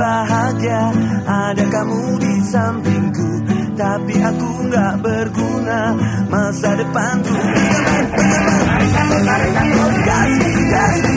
bahagia. Ada kamu di sampingku Tapi aku nggak berguna. Masa depanku. Bergambar, Gas, gas